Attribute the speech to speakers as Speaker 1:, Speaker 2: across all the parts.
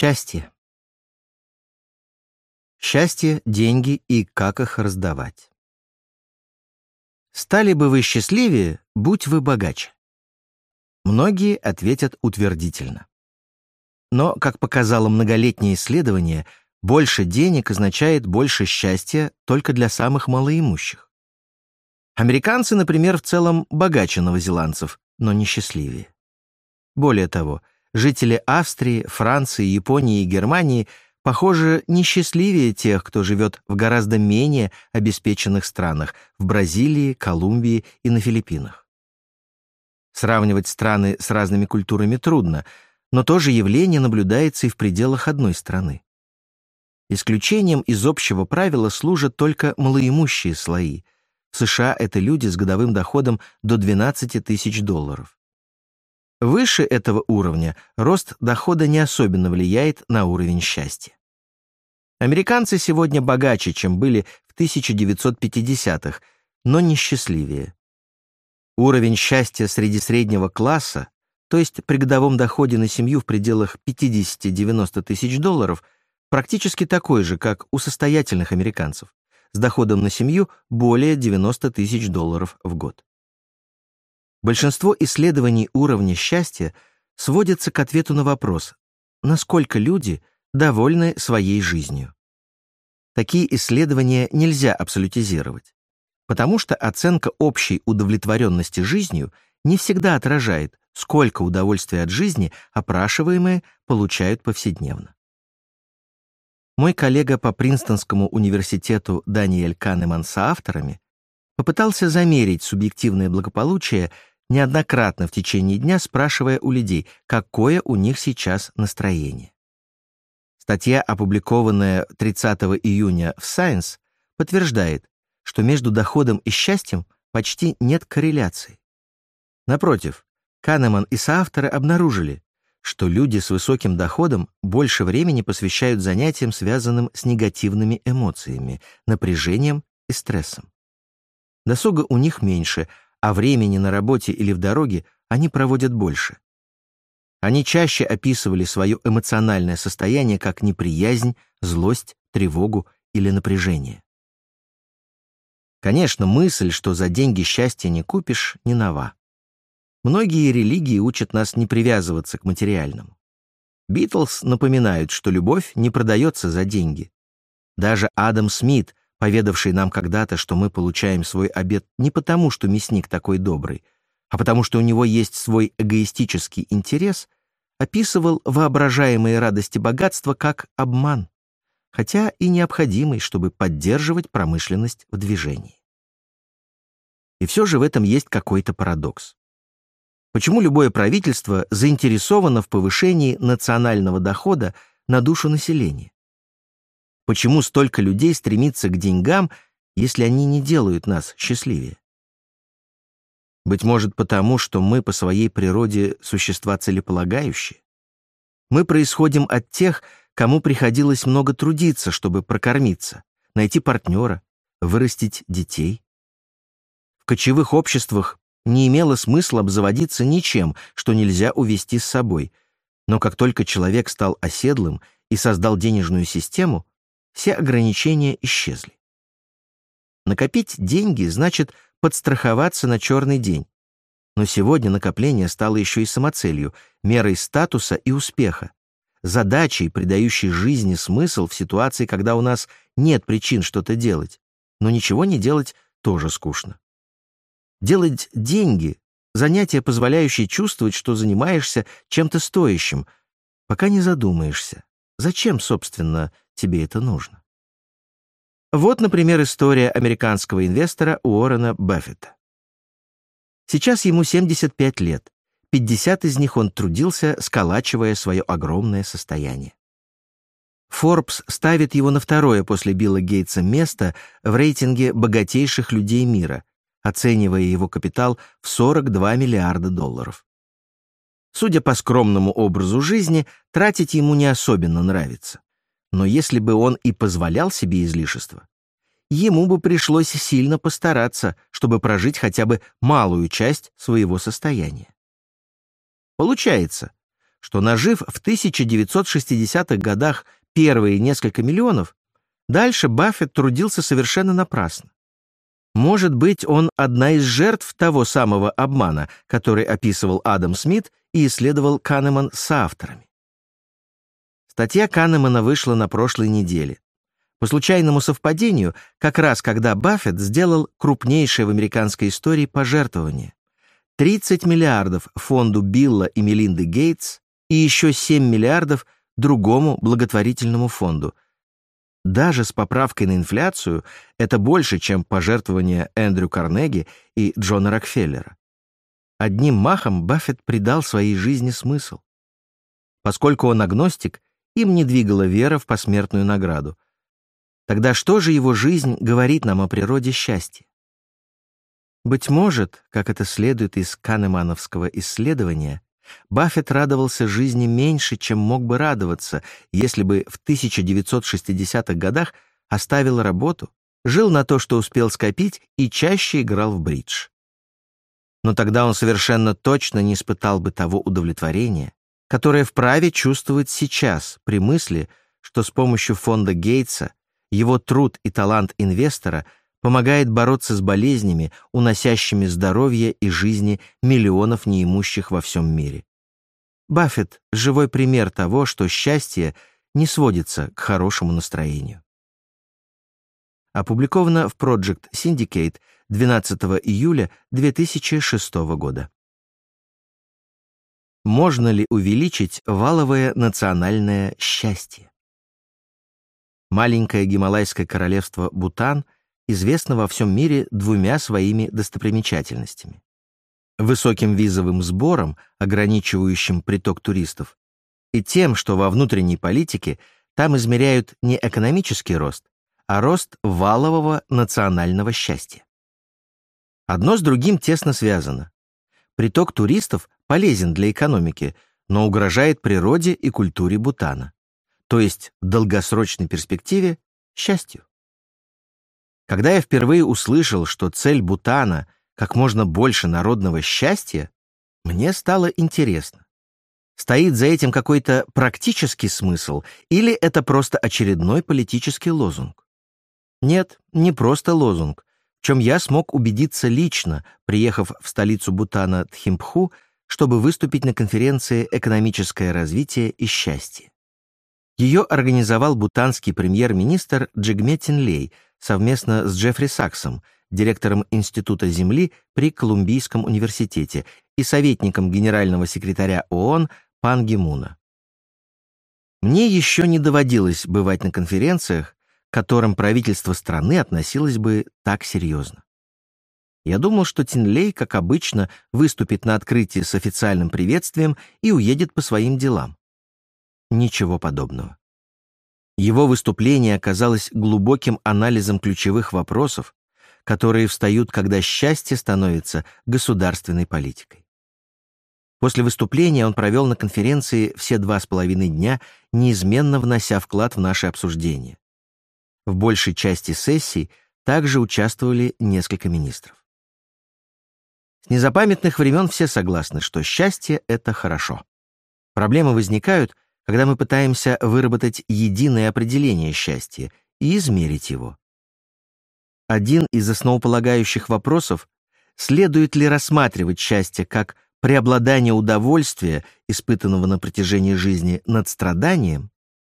Speaker 1: Счастье. Счастье, деньги и как их раздавать. Стали бы вы счастливее, будь вы богаче. Многие ответят утвердительно. Но, как показало многолетнее исследование, больше денег означает больше счастья только для самых малоимущих. Американцы, например, в целом богаче новозеландцев, но не счастливее. Более того, жители Австрии, Франции, Японии и Германии, похоже, несчастливее тех, кто живет в гораздо менее обеспеченных странах – в Бразилии, Колумбии и на Филиппинах. Сравнивать страны с разными культурами трудно, но то же явление наблюдается и в пределах одной страны. Исключением из общего правила служат только малоимущие слои. В США это люди с годовым доходом до 12 тысяч долларов. Выше этого уровня рост дохода не особенно влияет на уровень счастья. Американцы сегодня богаче, чем были в 1950-х, но несчастливее. Уровень счастья среди среднего класса, то есть при годовом доходе на семью в пределах 50-90 тысяч долларов, практически такой же, как у состоятельных американцев, с доходом на семью более 90 тысяч долларов в год. Большинство исследований уровня счастья сводятся к ответу на вопрос, насколько люди довольны своей жизнью. Такие исследования нельзя абсолютизировать, потому что оценка общей удовлетворенности жизнью не всегда отражает, сколько удовольствия от жизни опрашиваемые получают повседневно. Мой коллега по Принстонскому университету Даниэль Канеман с авторами попытался замерить субъективное благополучие неоднократно в течение дня спрашивая у людей, какое у них сейчас настроение. Статья, опубликованная 30 июня в Science, подтверждает, что между доходом и счастьем почти нет корреляции. Напротив, Канеман и соавторы обнаружили, что люди с высоким доходом больше времени посвящают занятиям, связанным с негативными эмоциями, напряжением и стрессом. Досуга у них меньше, а времени на работе или в дороге они проводят больше. Они чаще описывали свое эмоциональное состояние как неприязнь, злость, тревогу или напряжение. Конечно, мысль, что за деньги счастья не купишь, не нова. Многие религии учат нас не привязываться к материальному. Битлз напоминают, что любовь не продается за деньги. Даже Адам Смит поведавший нам когда-то, что мы получаем свой обед не потому, что мясник такой добрый, а потому что у него есть свой эгоистический интерес, описывал воображаемые радости богатства как обман, хотя и необходимый, чтобы поддерживать промышленность в движении. И все же в этом есть какой-то парадокс. Почему любое правительство заинтересовано в повышении национального дохода на душу населения? Почему столько людей стремится к деньгам, если они не делают нас счастливее? Быть может, потому, что мы по своей природе существа целеполагающие? Мы происходим от тех, кому приходилось много трудиться, чтобы прокормиться, найти партнера, вырастить детей. В кочевых обществах не имело смысла обзаводиться ничем, что нельзя увести с собой, но как только человек стал оседлым и создал денежную систему, все ограничения исчезли. Накопить деньги значит подстраховаться на черный день. Но сегодня накопление стало еще и самоцелью, мерой статуса и успеха, задачей, придающей жизни смысл в ситуации, когда у нас нет причин что-то делать, но ничего не делать тоже скучно. Делать деньги — занятие, позволяющее чувствовать, что занимаешься чем-то стоящим, пока не задумаешься, зачем, собственно, тебе это нужно. Вот, например, история американского инвестора Уоррена Баффета. Сейчас ему 75 лет. 50 из них он трудился, сколачивая свое огромное состояние. Forbes ставит его на второе после Билла Гейтса место в рейтинге богатейших людей мира, оценивая его капитал в 42 миллиарда долларов. Судя по скромному образу жизни, тратить ему не особенно нравится. Но если бы он и позволял себе излишества, ему бы пришлось сильно постараться, чтобы прожить хотя бы малую часть своего состояния. Получается, что, нажив в 1960-х годах первые несколько миллионов, дальше Баффет трудился совершенно напрасно. Может быть, он одна из жертв того самого обмана, который описывал Адам Смит и исследовал Канеман с авторами. Статья Канемана вышла на прошлой неделе. По случайному совпадению, как раз когда Баффет сделал крупнейшее в американской истории пожертвование. 30 миллиардов фонду Билла и Мелинды Гейтс и еще 7 миллиардов другому благотворительному фонду. Даже с поправкой на инфляцию это больше, чем пожертвования Эндрю Карнеги и Джона Рокфеллера. Одним махом Баффет придал своей жизни смысл. Поскольку он агностик, им не двигала вера в посмертную награду. Тогда что же его жизнь говорит нам о природе счастья? Быть может, как это следует из канемановского исследования, Баффет радовался жизни меньше, чем мог бы радоваться, если бы в 1960-х годах оставил работу, жил на то, что успел скопить, и чаще играл в бридж. Но тогда он совершенно точно не испытал бы того удовлетворения, которое вправе чувствовать сейчас при мысли, что с помощью фонда Гейтса его труд и талант инвестора помогает бороться с болезнями, уносящими здоровье и жизни миллионов неимущих во всем мире. Баффет — живой пример того, что счастье не сводится к хорошему настроению. Опубликовано в Project Syndicate 12 июля 2006 года. Можно ли увеличить валовое национальное счастье? Маленькое гималайское королевство Бутан известно во всем мире двумя своими достопримечательностями. Высоким визовым сбором, ограничивающим приток туристов, и тем, что во внутренней политике там измеряют не экономический рост, а рост валового национального счастья. Одно с другим тесно связано. Приток туристов полезен для экономики, но угрожает природе и культуре Бутана то есть в долгосрочной перспективе счастью. Когда я впервые услышал, что цель Бутана — как можно больше народного счастья, мне стало интересно. Стоит за этим какой-то практический смысл или это просто очередной политический лозунг? Нет, не просто лозунг, в чем я смог убедиться лично, приехав в столицу Бутана Тхимпху, чтобы выступить на конференции «Экономическое развитие и счастье». Ее организовал бутанский премьер-министр Джигме Тинлей совместно с Джеффри Саксом, директором Института Земли при Колумбийском университете и советником генерального секретаря ООН Пан Гимуна. Мне еще не доводилось бывать на конференциях, к которым правительство страны относилось бы так серьезно. Я думал, что Тинлей, как обычно, выступит на открытии с официальным приветствием и уедет по своим делам. Ничего подобного. Его выступление оказалось глубоким анализом ключевых вопросов, которые встают, когда счастье становится государственной политикой. После выступления он провел на конференции все два с половиной дня, неизменно внося вклад в наше обсуждение. В большей части сессий также участвовали несколько министров. Незапамятных времен все согласны, что счастье — это хорошо. Проблемы возникают, когда мы пытаемся выработать единое определение счастья и измерить его. Один из основополагающих вопросов — следует ли рассматривать счастье как преобладание удовольствия, испытанного на протяжении жизни над страданием,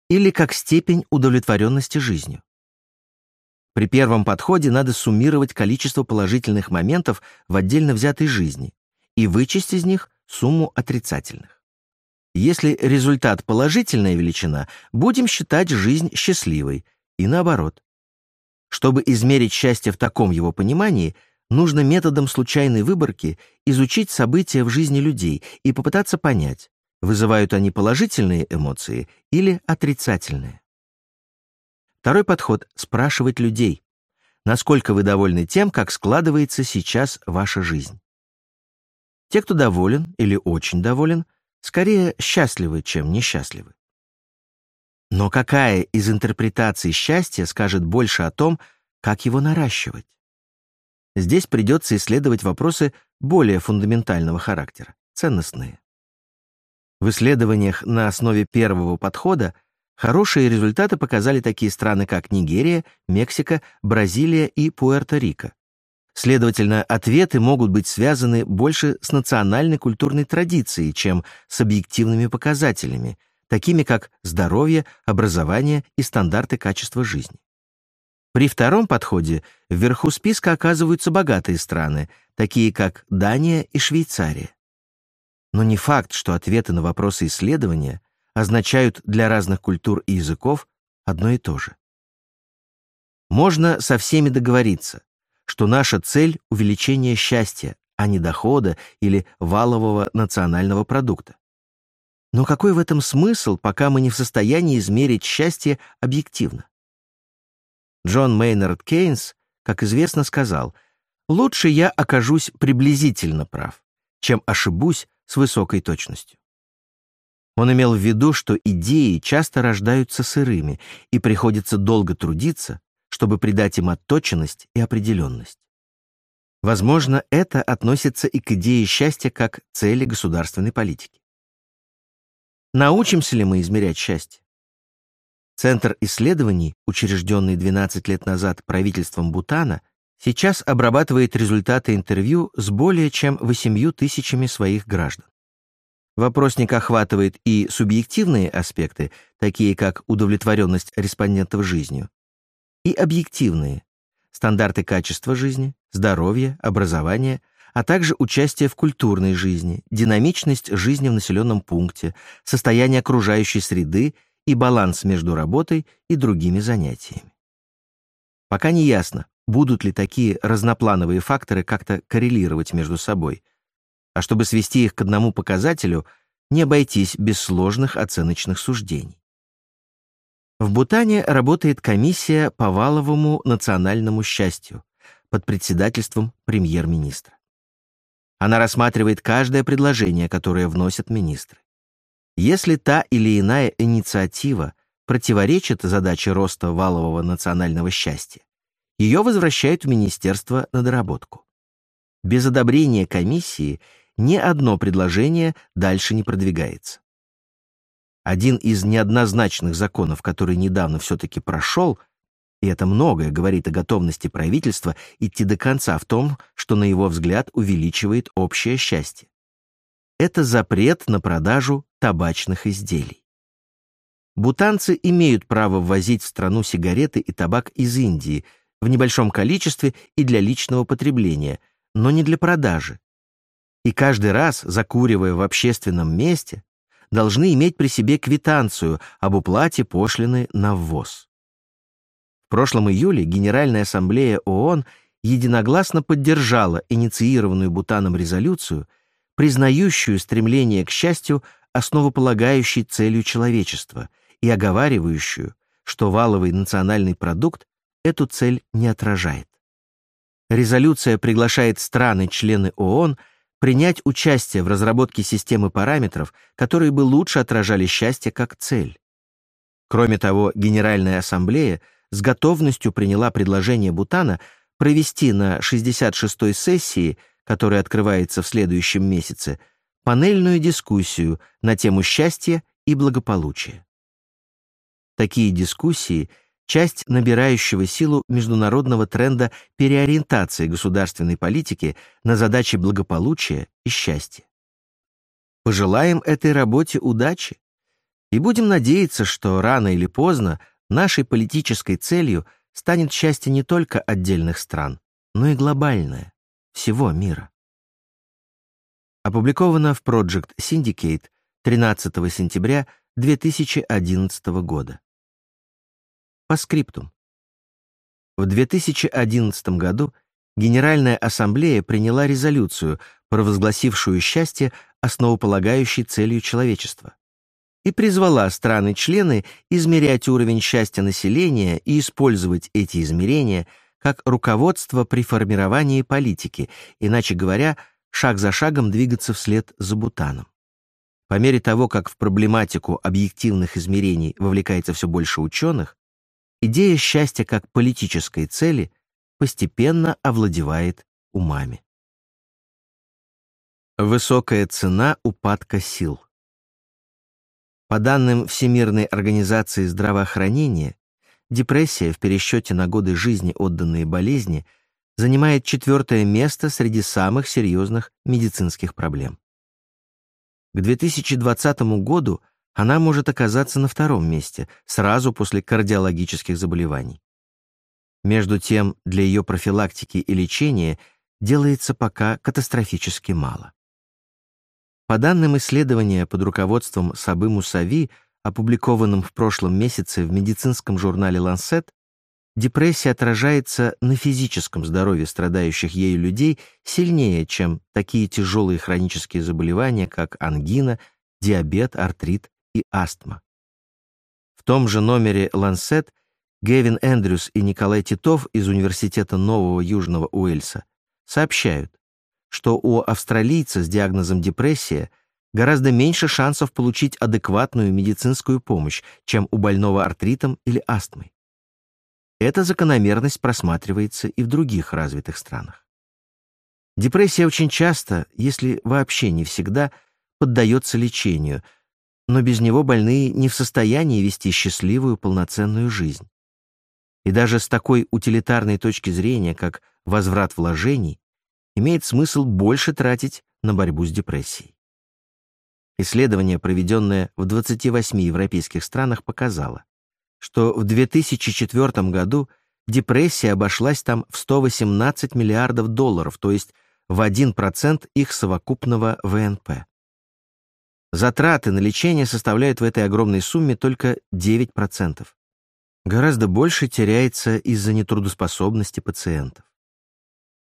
Speaker 1: или как степень удовлетворенности жизнью. При первом подходе надо суммировать количество положительных моментов в отдельно взятой жизни и вычесть из них сумму отрицательных. Если результат положительная величина, будем считать жизнь счастливой, и наоборот. Чтобы измерить счастье в таком его понимании, нужно методом случайной выборки изучить события в жизни людей и попытаться понять, вызывают они положительные эмоции или отрицательные. Второй подход — спрашивать людей, насколько вы довольны тем, как складывается сейчас ваша жизнь. Те, кто доволен или очень доволен, скорее счастливы, чем несчастливы. Но какая из интерпретаций счастья скажет больше о том, как его наращивать? Здесь придется исследовать вопросы более фундаментального характера, ценностные. В исследованиях на основе первого подхода хорошие результаты показали такие страны, как Нигерия, Мексика, Бразилия и Пуэрто-Рико. Следовательно, ответы могут быть связаны больше с национальной культурной традицией, чем с объективными показателями, такими как здоровье, образование и стандарты качества жизни. При втором подходе вверху списка оказываются богатые страны, такие как Дания и Швейцария. Но не факт, что ответы на вопросы исследования означают для разных культур и языков одно и то же. Можно со всеми договориться, что наша цель — увеличение счастья, а не дохода или валового национального продукта. Но какой в этом смысл, пока мы не в состоянии измерить счастье объективно? Джон Мейнард Кейнс, как известно, сказал, «Лучше я окажусь приблизительно прав, чем ошибусь с высокой точностью». Он имел в виду, что идеи часто рождаются сырыми, и приходится долго трудиться, чтобы придать им отточенность и определенность. Возможно, это относится и к идее счастья как цели государственной политики. Научимся ли мы измерять счастье? Центр исследований, учрежденный 12 лет назад правительством Бутана, сейчас обрабатывает результаты интервью с более чем 8 тысячами своих граждан. Вопросник охватывает и субъективные аспекты, такие как удовлетворенность респондентов жизнью, и объективные – стандарты качества жизни, здоровья, образования, а также участие в культурной жизни, динамичность жизни в населенном пункте, состояние окружающей среды и баланс между работой и другими занятиями. Пока не ясно, будут ли такие разноплановые факторы как-то коррелировать между собой. А чтобы свести их к одному показателю, не обойтись без сложных оценочных суждений. В Бутане работает комиссия по валовому национальному счастью под председательством премьер-министра. Она рассматривает каждое предложение, которое вносят министры. Если та или иная инициатива противоречит задаче роста валового национального счастья, ее возвращают в министерство на доработку. Без одобрения комиссии ни одно предложение дальше не продвигается. Один из неоднозначных законов, который недавно все-таки прошел, и это многое говорит о готовности правительства идти до конца в том, что, на его взгляд, увеличивает общее счастье это запрет на продажу табачных изделий. Бутанцы имеют право ввозить в страну сигареты и табак из Индии в небольшом количестве и для личного потребления, но не для продажи. И каждый раз, закуривая в общественном месте, должны иметь при себе квитанцию об уплате пошлины на ввоз. В прошлом июле Генеральная ассамблея ООН единогласно поддержала инициированную Бутаном резолюцию – признающую стремление к счастью основополагающей целью человечества и оговаривающую, что валовый национальный продукт эту цель не отражает. Резолюция приглашает страны-члены ООН принять участие в разработке системы параметров, которые бы лучше отражали счастье как цель. Кроме того, Генеральная ассамблея с готовностью приняла предложение Бутана провести на 66-й сессии который открывается в следующем месяце, панельную дискуссию на тему счастья и благополучия. Такие дискуссии — часть набирающего силу международного тренда переориентации государственной политики на задачи благополучия и счастья. Пожелаем этой работе удачи и будем надеяться, что рано или поздно нашей политической целью станет счастье не только отдельных стран, но и глобальное всего мира. Опубликовано в Project Syndicate 13 сентября 2011 года. По скриптум. В 2011 году Генеральная Ассамблея приняла резолюцию, провозгласившую счастье основополагающей целью человечества, и призвала страны-члены измерять уровень счастья населения и использовать эти измерения – как руководство при формировании политики, иначе говоря, шаг за шагом двигаться вслед за Бутаном. По мере того, как в проблематику объективных измерений вовлекается все больше ученых, идея счастья как политической цели постепенно овладевает умами. Высокая цена упадка сил. По данным Всемирной организации здравоохранения, депрессия в пересчете на годы жизни, отданные болезни, занимает четвертое место среди самых серьезных медицинских проблем. К 2020 году она может оказаться на втором месте, сразу после кардиологических заболеваний. Между тем, для ее профилактики и лечения делается пока катастрофически мало. По данным исследования под руководством Сабы Мусави, опубликованным в прошлом месяце в медицинском журнале Lancet, депрессия отражается на физическом здоровье страдающих ею людей сильнее, чем такие тяжелые хронические заболевания, как ангина, диабет, артрит и астма. В том же номере Lancet Гевин Эндрюс и Николай Титов из Университета Нового Южного Уэльса сообщают, что у австралийца с диагнозом депрессия гораздо меньше шансов получить адекватную медицинскую помощь, чем у больного артритом или астмой. Эта закономерность просматривается и в других развитых странах. Депрессия очень часто, если вообще не всегда, поддается лечению, но без него больные не в состоянии вести счастливую полноценную жизнь. И даже с такой утилитарной точки зрения, как возврат вложений, имеет смысл больше тратить на борьбу с депрессией. Исследование, проведенное в 28 европейских странах, показало, что в 2004 году депрессия обошлась там в 118 миллиардов долларов, то есть в 1% их совокупного ВНП. Затраты на лечение составляют в этой огромной сумме только 9%. Гораздо больше теряется из-за нетрудоспособности пациентов.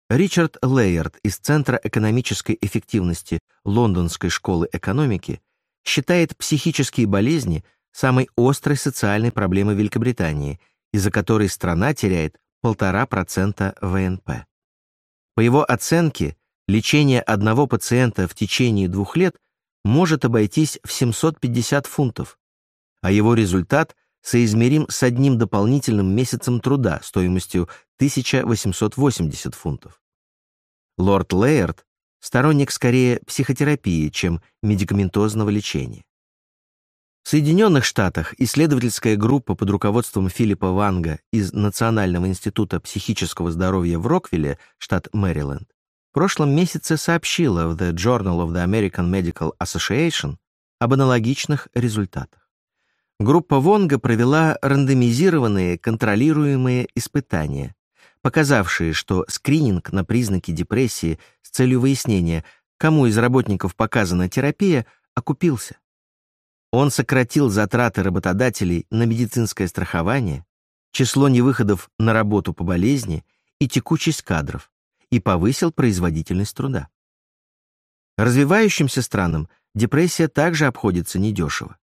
Speaker 1: Ричард Лейерд из Центра экономической эффективности Лондонской школы экономики считает психические болезни самой острой социальной проблемой Великобритании, из-за которой страна теряет 1,5% ВНП. По его оценке, лечение одного пациента в течение двух лет может обойтись в 750 фунтов, а его результат соизмерим с одним дополнительным месяцем труда стоимостью 1880 фунтов. Лорд Лейерд — сторонник скорее психотерапии, чем медикаментозного лечения. В Соединенных Штатах исследовательская группа под руководством Филиппа Ванга из Национального института психического здоровья в Роквилле, штат Мэриленд, в прошлом месяце сообщила в The Journal of the American Medical Association об аналогичных результатах. Группа Вонга провела рандомизированные контролируемые испытания, показавшие, что скрининг на признаки депрессии с целью выяснения, кому из работников показана терапия, окупился. Он сократил затраты работодателей на медицинское страхование, число невыходов на работу по болезни и текучесть кадров и повысил производительность труда. Развивающимся странам депрессия также обходится недешево.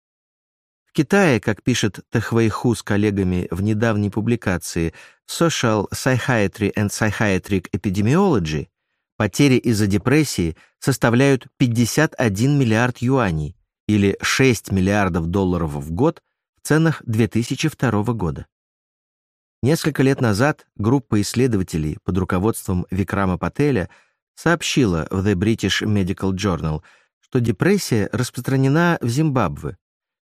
Speaker 1: Китае, как пишет Тэхвэйху с коллегами в недавней публикации Social Psychiatry and Psychiatric Epidemiology, потери из-за депрессии составляют 51 миллиард юаней или 6 миллиардов долларов в год в ценах 2002 года. Несколько лет назад группа исследователей под руководством Викрама Пателя сообщила в The British Medical Journal, что депрессия распространена в Зимбабве,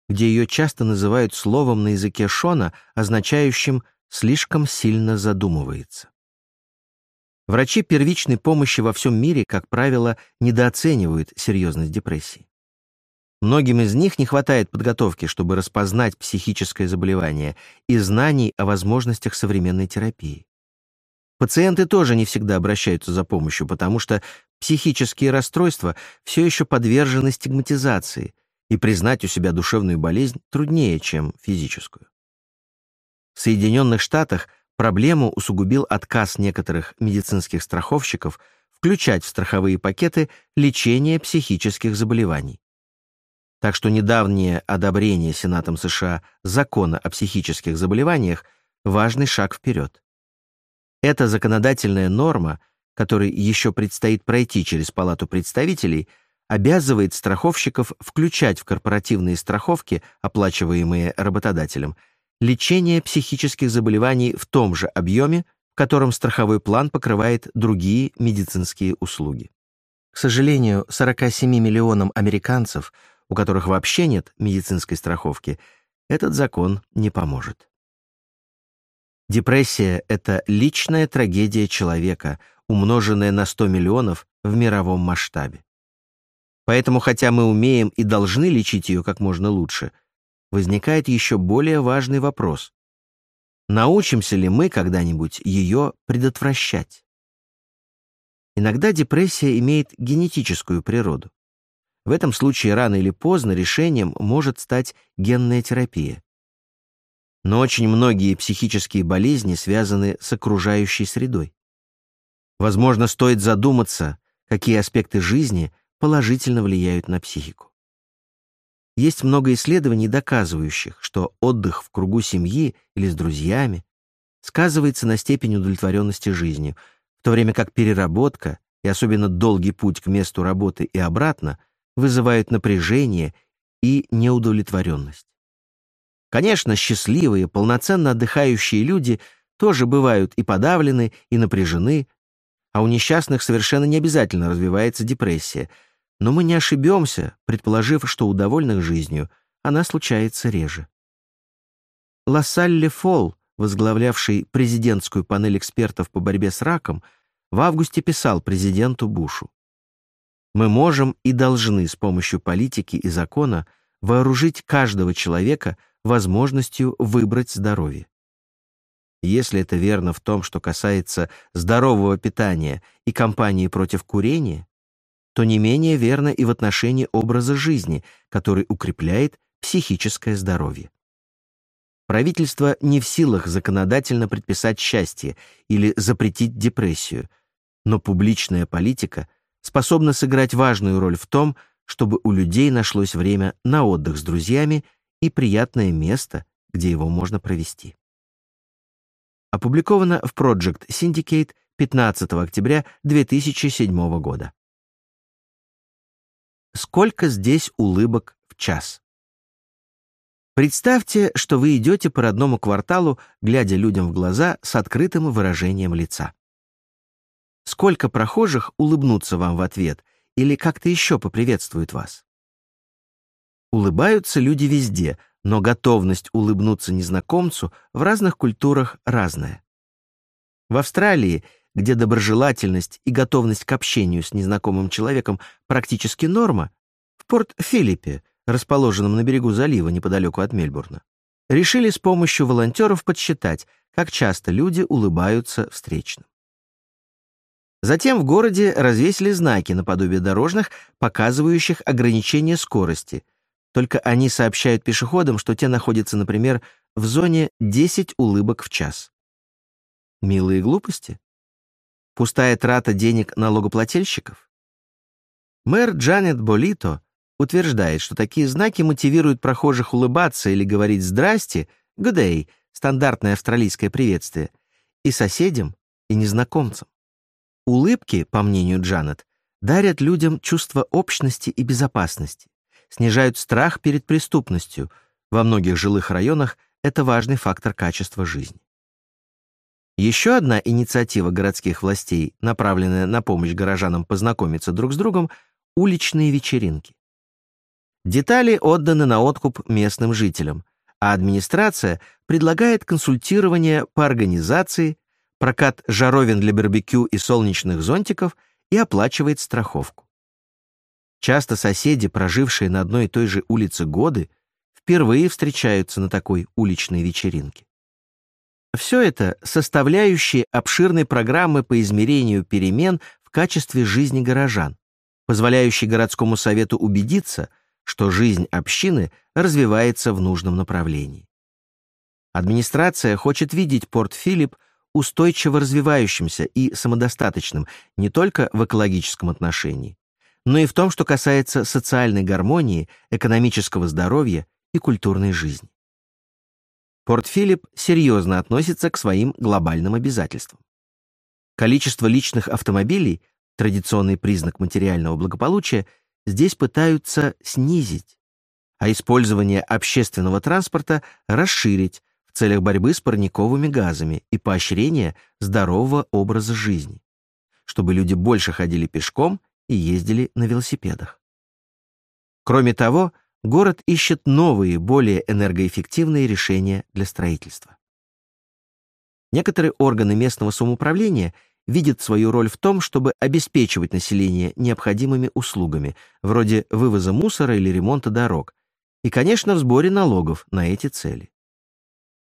Speaker 1: где ее часто называют словом на языке Шона, означающим «слишком сильно задумывается». Врачи первичной помощи во всем мире, как правило, недооценивают серьезность депрессии. Многим из них не хватает подготовки, чтобы распознать психическое заболевание и знаний о возможностях современной терапии. Пациенты тоже не всегда обращаются за помощью, потому что психические расстройства все еще подвержены стигматизации, и признать у себя душевную болезнь труднее, чем физическую. В Соединенных Штатах проблему усугубил отказ некоторых медицинских страховщиков включать в страховые пакеты лечение психических заболеваний. Так что недавнее одобрение Сенатом США закона о психических заболеваниях – важный шаг вперед. Эта законодательная норма, которой еще предстоит пройти через Палату представителей – обязывает страховщиков включать в корпоративные страховки, оплачиваемые работодателем, лечение психических заболеваний в том же объеме, в котором страховой план покрывает другие медицинские услуги. К сожалению, 47 миллионам американцев у которых вообще нет медицинской страховки, этот закон не поможет. Депрессия — это личная трагедия человека, умноженная на 100 миллионов в мировом масштабе. Поэтому, хотя мы умеем и должны лечить ее как можно лучше, возникает еще более важный вопрос. Научимся ли мы когда-нибудь ее предотвращать? Иногда депрессия имеет генетическую природу. В этом случае рано или поздно решением может стать генная терапия. Но очень многие психические болезни связаны с окружающей средой. Возможно, стоит задуматься, какие аспекты жизни положительно влияют на психику. Есть много исследований, доказывающих, что отдых в кругу семьи или с друзьями сказывается на степени удовлетворенности жизнью, в то время как переработка и особенно долгий путь к месту работы и обратно вызывают напряжение и неудовлетворенность. Конечно, счастливые, полноценно отдыхающие люди тоже бывают и подавлены, и напряжены, а у несчастных совершенно не обязательно развивается депрессия. Но мы не ошибемся, предположив, что у довольных жизнью она случается реже. Лассалле Фолл, возглавлявший президентскую панель экспертов по борьбе с раком, в августе писал президенту Бушу. «Мы можем и должны с помощью политики и закона вооружить каждого человека возможностью выбрать здоровье. Если это верно в том, что касается здорового питания и кампании против курения, то не менее верно и в отношении образа жизни, который укрепляет психическое здоровье. Правительство не в силах законодательно предписать счастье или запретить депрессию, но публичная политика способна сыграть важную роль в том, чтобы у людей нашлось время на отдых с друзьями и приятное место, где его можно провести. Опубликовано в Project Syndicate 15 октября 2007 года. Сколько здесь улыбок в час? Представьте, что вы идете по родному кварталу, глядя людям в глаза с открытым выражением лица. Сколько прохожих улыбнутся вам в ответ или как-то еще поприветствуют вас? Улыбаются люди везде, но готовность улыбнуться незнакомцу в разных культурах разная. В Австралии, где доброжелательность и готовность к общению с незнакомым человеком практически норма, в Порт-Филиппе, расположенном на берегу залива неподалеку от Мельбурна, решили с помощью волонтеров подсчитать, как часто люди улыбаются встречным. Затем в городе развесили знаки наподобие дорожных, показывающих ограничение скорости — только они сообщают пешеходам, что те находятся, например, в зоне 10 улыбок в час. Милые глупости? Пустая трата денег налогоплательщиков? Мэр Джанет Болито утверждает, что такие знаки мотивируют прохожих улыбаться или говорить «здрасте», «good day», стандартное австралийское приветствие, и соседям, и незнакомцам. Улыбки, по мнению Джанет, дарят людям чувство общности и безопасности снижают страх перед преступностью. Во многих жилых районах это важный фактор качества жизни. Еще одна инициатива городских властей, направленная на помощь горожанам познакомиться друг с другом — уличные вечеринки. Детали отданы на откуп местным жителям, а администрация предлагает консультирование по организации, прокат жаровин для барбекю и солнечных зонтиков и оплачивает страховку. Часто соседи, прожившие на одной и той же улице годы, впервые встречаются на такой уличной вечеринке. Все это составляющие обширной программы по измерению перемен в качестве жизни горожан, позволяющей городскому совету убедиться, что жизнь общины развивается в нужном направлении. Администрация хочет видеть Порт Филипп устойчиво развивающимся и самодостаточным не только в экологическом отношении, но и в том, что касается социальной гармонии, экономического здоровья и культурной жизни. Порт Филипп серьезно относится к своим глобальным обязательствам. Количество личных автомобилей, традиционный признак материального благополучия, здесь пытаются снизить, а использование общественного транспорта расширить целях борьбы с парниковыми газами и поощрения здорового образа жизни, чтобы люди больше ходили пешком и ездили на велосипедах. Кроме того, город ищет новые, более энергоэффективные решения для строительства. Некоторые органы местного самоуправления видят свою роль в том, чтобы обеспечивать население необходимыми услугами, вроде вывоза мусора или ремонта дорог, и, конечно, в сборе налогов на эти цели.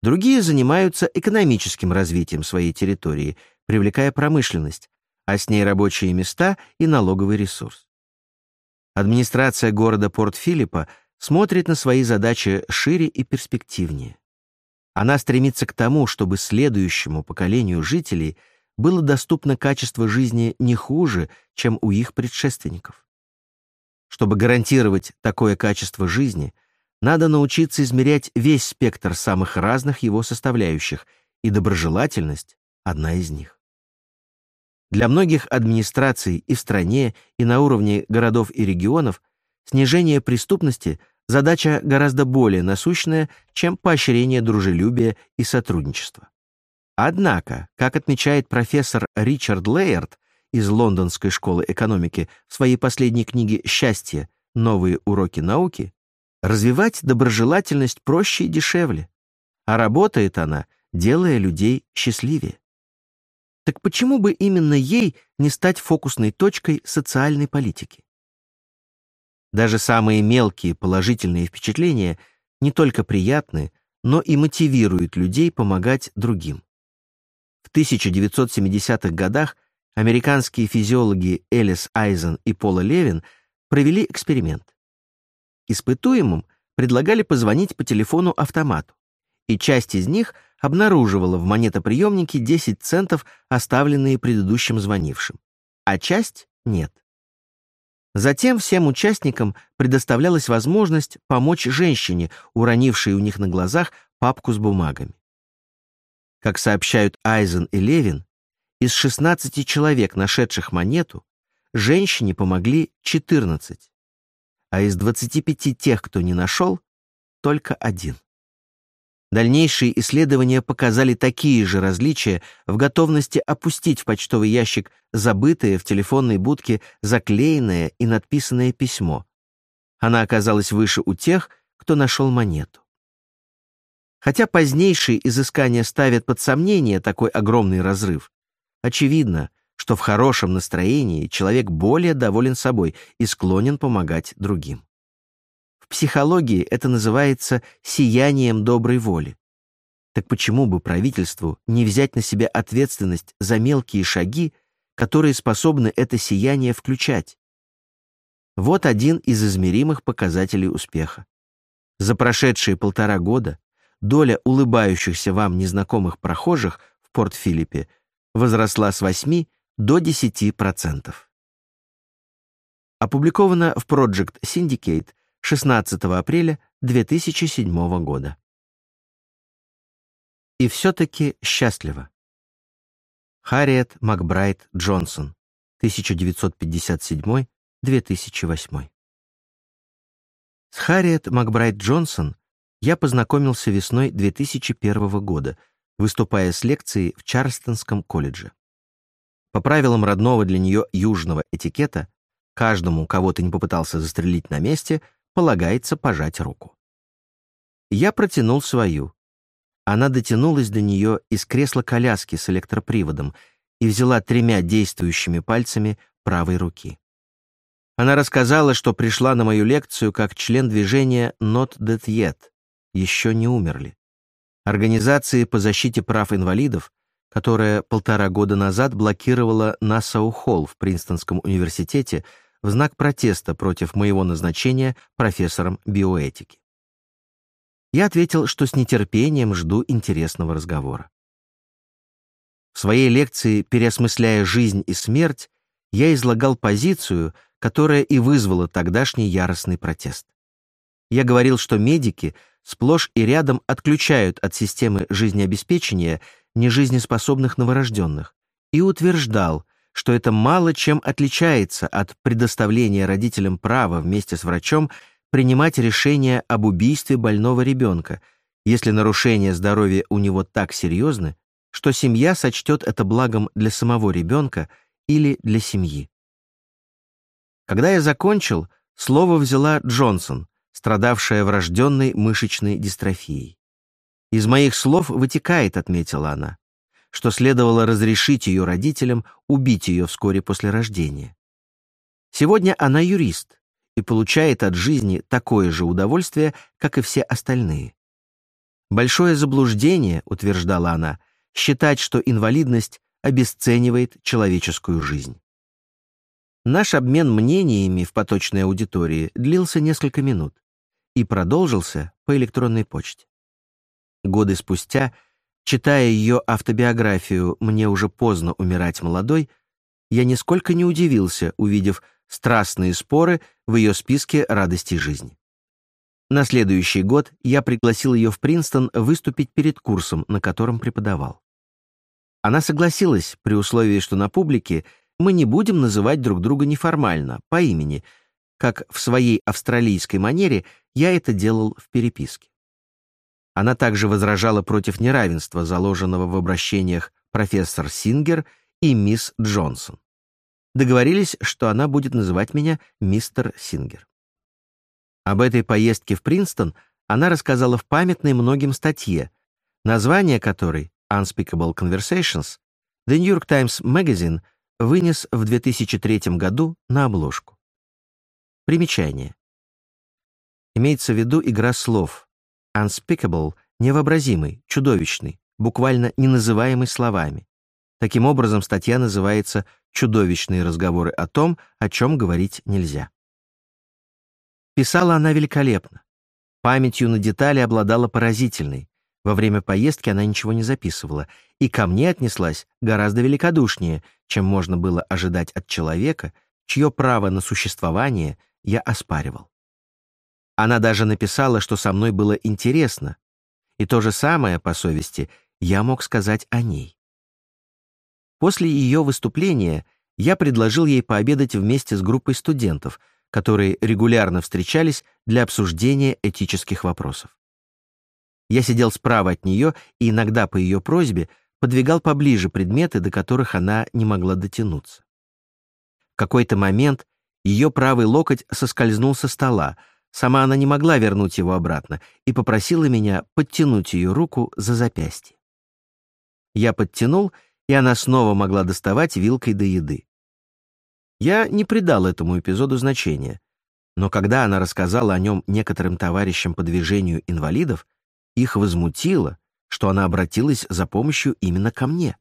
Speaker 1: Другие занимаются экономическим развитием своей территории, привлекая промышленность, а с ней рабочие места и налоговый ресурс. Администрация города Порт-Филиппа смотрит на свои задачи шире и перспективнее. Она стремится к тому, чтобы следующему поколению жителей было доступно качество жизни не хуже, чем у их предшественников. Чтобы гарантировать такое качество жизни – надо научиться измерять весь спектр самых разных его составляющих, и доброжелательность — одна из них. Для многих администраций и в стране, и на уровне городов и регионов снижение преступности — задача гораздо более насущная, чем поощрение дружелюбия и сотрудничества. Однако, как отмечает профессор Ричард Лейерт из Лондонской школы экономики в своей последней книге «Счастье. Новые уроки науки», Развивать доброжелательность проще и дешевле, а работает она, делая людей счастливее. Так почему бы именно ей не стать фокусной точкой социальной политики? Даже самые мелкие положительные впечатления не только приятны, но и мотивируют людей помогать другим. В 1970-х годах американские физиологи Элис Айзен и Пола Левин провели эксперимент. Испытуемым предлагали позвонить по телефону-автомату, и часть из них обнаруживала в монетоприемнике 10 центов, оставленные предыдущим звонившим, а часть — нет. Затем всем участникам предоставлялась возможность помочь женщине, уронившей у них на глазах папку с бумагами. Как сообщают Айзен и Левин, из 16 человек, нашедших монету, женщине помогли 14, а из 25 тех, кто не нашел, только один. Дальнейшие исследования показали такие же различия в готовности опустить в почтовый ящик забытое в телефонной будке заклеенное и надписанное письмо. Она оказалась выше у тех, кто нашел монету. Хотя позднейшие изыскания ставят под сомнение такой огромный разрыв, очевидно, что в хорошем настроении человек более доволен собой и склонен помогать другим. В психологии это называется сиянием доброй воли. Так почему бы правительству не взять на себя ответственность за мелкие шаги, которые способны это сияние включать? Вот один из измеримых показателей успеха. За прошедшие полтора года доля улыбающихся вам незнакомых прохожих в Порт-Филиппе возросла с 8 до 10%. Опубликовано в Project Syndicate 16 апреля 2007 года. И все-таки счастливо. Харриет Макбрайт Джонсон, 1957-2008. С Харриет Макбрайт Джонсон я познакомился весной 2001 года, выступая с лекцией в Чарльстонском колледже. По правилам родного для нее южного этикета, каждому, кого ты не попытался застрелить на месте, полагается пожать руку. Я протянул свою. Она дотянулась до нее из кресла коляски с электроприводом и взяла тремя действующими пальцами правой руки. Она рассказала, что пришла на мою лекцию как член движения Not Dead Yet, еще не умерли. Организации по защите прав инвалидов, которая полтора года назад блокировала Нассау-Холл в Принстонском университете в знак протеста против моего назначения профессором биоэтики. Я ответил, что с нетерпением жду интересного разговора. В своей лекции «Переосмысляя жизнь и смерть» я излагал позицию, которая и вызвала тогдашний яростный протест. Я говорил, что медики сплошь и рядом отключают от системы жизнеобеспечения нежизнеспособных новорожденных и утверждал, что это мало чем отличается от предоставления родителям права вместе с врачом принимать решение об убийстве больного ребенка, если нарушения здоровья у него так серьезны, что семья сочтет это благом для самого ребенка или для семьи. Когда я закончил, слово взяла Джонсон, страдавшая врожденной мышечной дистрофией. «Из моих слов вытекает», — отметила она, что следовало разрешить ее родителям убить ее вскоре после рождения. Сегодня она юрист и получает от жизни такое же удовольствие, как и все остальные. Большое заблуждение, утверждала она, считать, что инвалидность обесценивает человеческую жизнь. Наш обмен мнениями в поточной аудитории длился несколько минут и продолжился по электронной почте. Годы спустя, читая ее автобиографию «Мне уже поздно умирать молодой», я нисколько не удивился, увидев страстные споры в ее списке радостей жизни. На следующий год я пригласил ее в Принстон выступить перед курсом, на котором преподавал. Она согласилась при условии, что на публике мы не будем называть друг друга неформально, по имени, как в своей австралийской манере я это делал в переписке. Она также возражала против неравенства, заложенного в обращениях профессор Сингер и мисс Джонсон. Договорились, что она будет называть меня мистер Сингер. Об этой поездке в Принстон она рассказала в памятной многим статье, название которой Unspeakable Conversations The New York Times Magazine вынес в 2003 году на обложку. Примечание. Имеется в виду игра слов. Unspeakable — невообразимый, чудовищный, буквально неназываемый словами. Таким образом, статья называется «Чудовищные разговоры о том, о чем говорить нельзя». Писала она великолепно. Памятью на детали обладала поразительной. Во время поездки она ничего не записывала, и ко мне отнеслась гораздо великодушнее, чем можно было ожидать от человека, чье право на существование я оспаривал. Она даже написала, что со мной было интересно, и то же самое, по совести, я мог сказать о ней. После ее выступления я предложил ей пообедать вместе с группой студентов — которые регулярно встречались для обсуждения этических вопросов. Я сидел справа от нее и иногда по ее просьбе подвигал поближе предметы, до которых она не могла дотянуться. В какой-то момент ее правый локоть соскользнул со стола, сама она не могла вернуть его обратно и попросила меня подтянуть ее руку за запястье. Я подтянул, и она снова могла доставать вилкой до еды. Я не придал этому эпизоду значения, но когда она рассказала о нем некоторым товарищам по движению инвалидов, их возмутило, что она обратилась за помощью именно ко мне.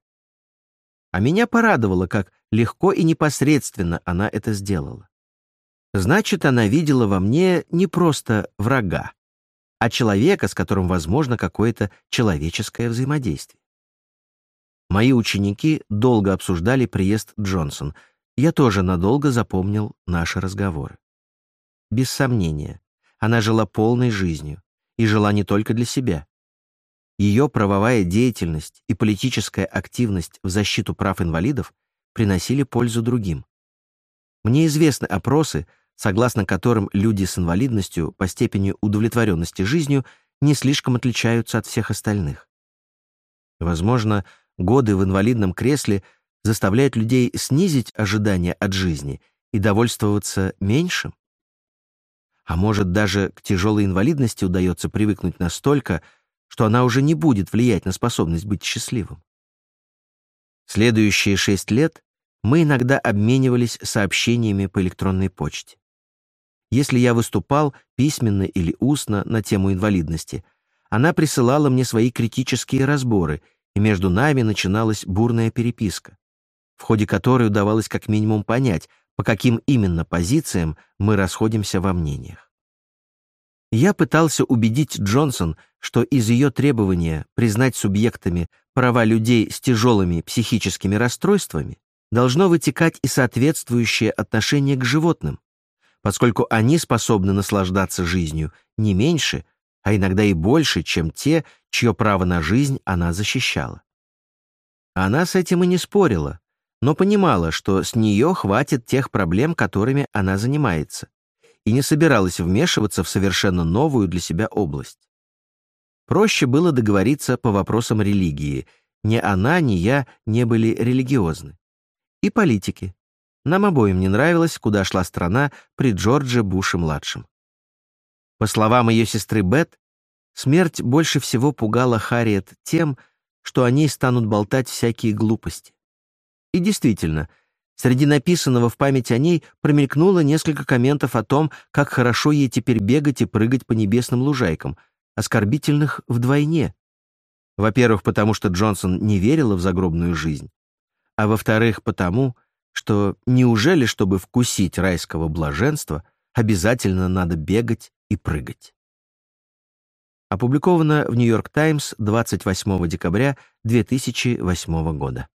Speaker 1: А меня порадовало, как легко и непосредственно она это сделала. Значит, она видела во мне не просто врага, а человека, с которым возможно какое-то человеческое взаимодействие. Мои ученики долго обсуждали приезд Джонсон — я тоже надолго запомнил наши разговоры. Без сомнения, она жила полной жизнью и жила не только для себя. Ее правовая деятельность и политическая активность в защиту прав инвалидов приносили пользу другим. Мне известны опросы, согласно которым люди с инвалидностью по степени удовлетворенности жизнью не слишком отличаются от всех остальных. Возможно, годы в инвалидном кресле заставляет людей снизить ожидания от жизни и довольствоваться меньшим? А может, даже к тяжелой инвалидности удается привыкнуть настолько, что она уже не будет влиять на способность быть счастливым? Следующие шесть лет мы иногда обменивались сообщениями по электронной почте. Если я выступал письменно или устно на тему инвалидности, она присылала мне свои критические разборы, и между нами начиналась бурная переписка в ходе которой удавалось как минимум понять, по каким именно позициям мы расходимся во мнениях. Я пытался убедить Джонсон, что из ее требования признать субъектами права людей с тяжелыми психическими расстройствами должно вытекать и соответствующее отношение к животным, поскольку они способны наслаждаться жизнью не меньше, а иногда и больше, чем те, чье право на жизнь она защищала. Она с этим и не спорила, но понимала, что с нее хватит тех проблем, которыми она занимается, и не собиралась вмешиваться в совершенно новую для себя область. Проще было договориться по вопросам религии. Ни она, ни я не были религиозны. И политики. Нам обоим не нравилось, куда шла страна при Джордже Буше-младшем. По словам ее сестры Бет, смерть больше всего пугала Харриет тем, что о ней станут болтать всякие глупости. И действительно, среди написанного в память о ней промелькнуло несколько комментов о том, как хорошо ей теперь бегать и прыгать по небесным лужайкам, оскорбительных вдвойне. Во-первых, потому что Джонсон не верила в загробную жизнь, а во-вторых, потому, что неужели, чтобы вкусить райского блаженства, обязательно надо бегать и прыгать. Опубликовано в Нью-Йорк Таймс 28 декабря 2008 года.